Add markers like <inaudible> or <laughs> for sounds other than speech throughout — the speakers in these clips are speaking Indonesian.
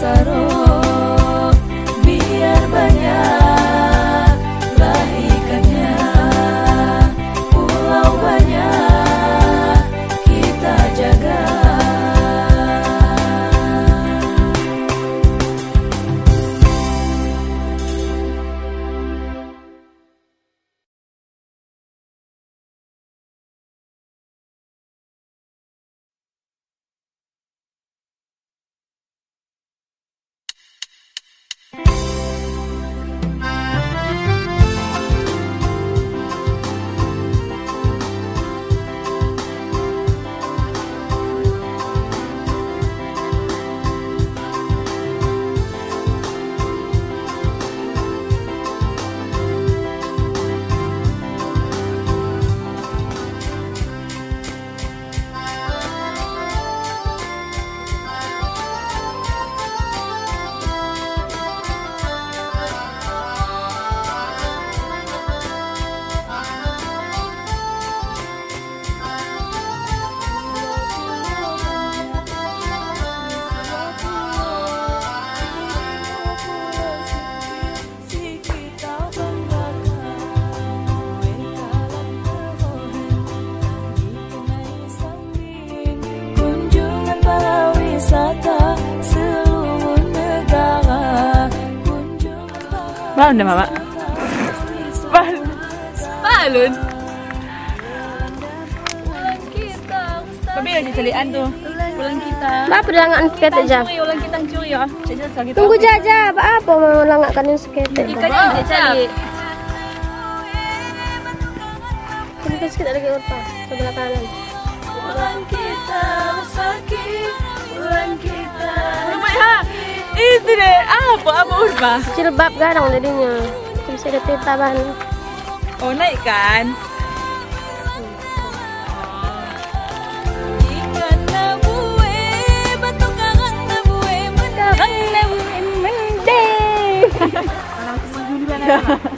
passaron Spalun deh mama. Spalun. Spalun. Tapi lagi celian tuh. Ulang kita. Ba pulangan skate aja. Tunggu jaja, apa apa mau langakkan yang skate. Ikan aja cari. Kan skate ada ke atas, sebelah kanan. Ulang kita sakit. Apa apa urba? Jilbab garang jadinya. Bisa dititaban. Oh naik kan? Buwe Bato <laughs>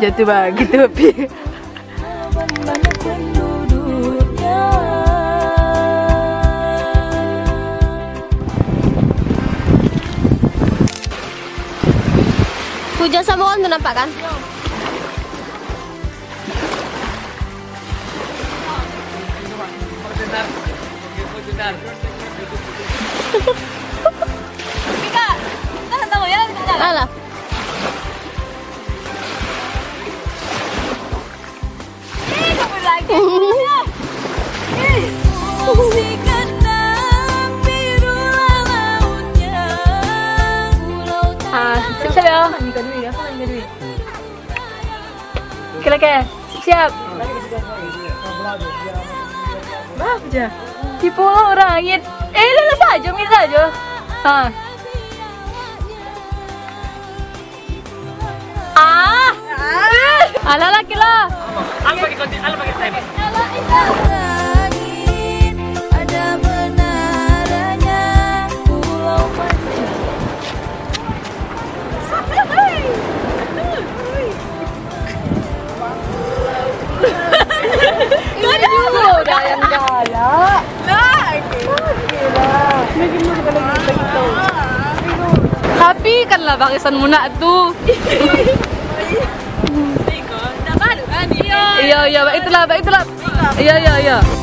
Jatuh bagi tapi. <laughs> Banyak penduduknya Hujan sama tuh nampak kan? Mika, ya. Mika dulu ya, Mika dulu. Oke, oke. Siap. Apa aja? Di pulau langit. Eh, lihat saja, lihat saja. Ah. Ah. Alah laki lah. Kalau indah Tapi kan lah barisan mu nak tu. Iya, iya, itulah, itulah. Iya, iya, iya.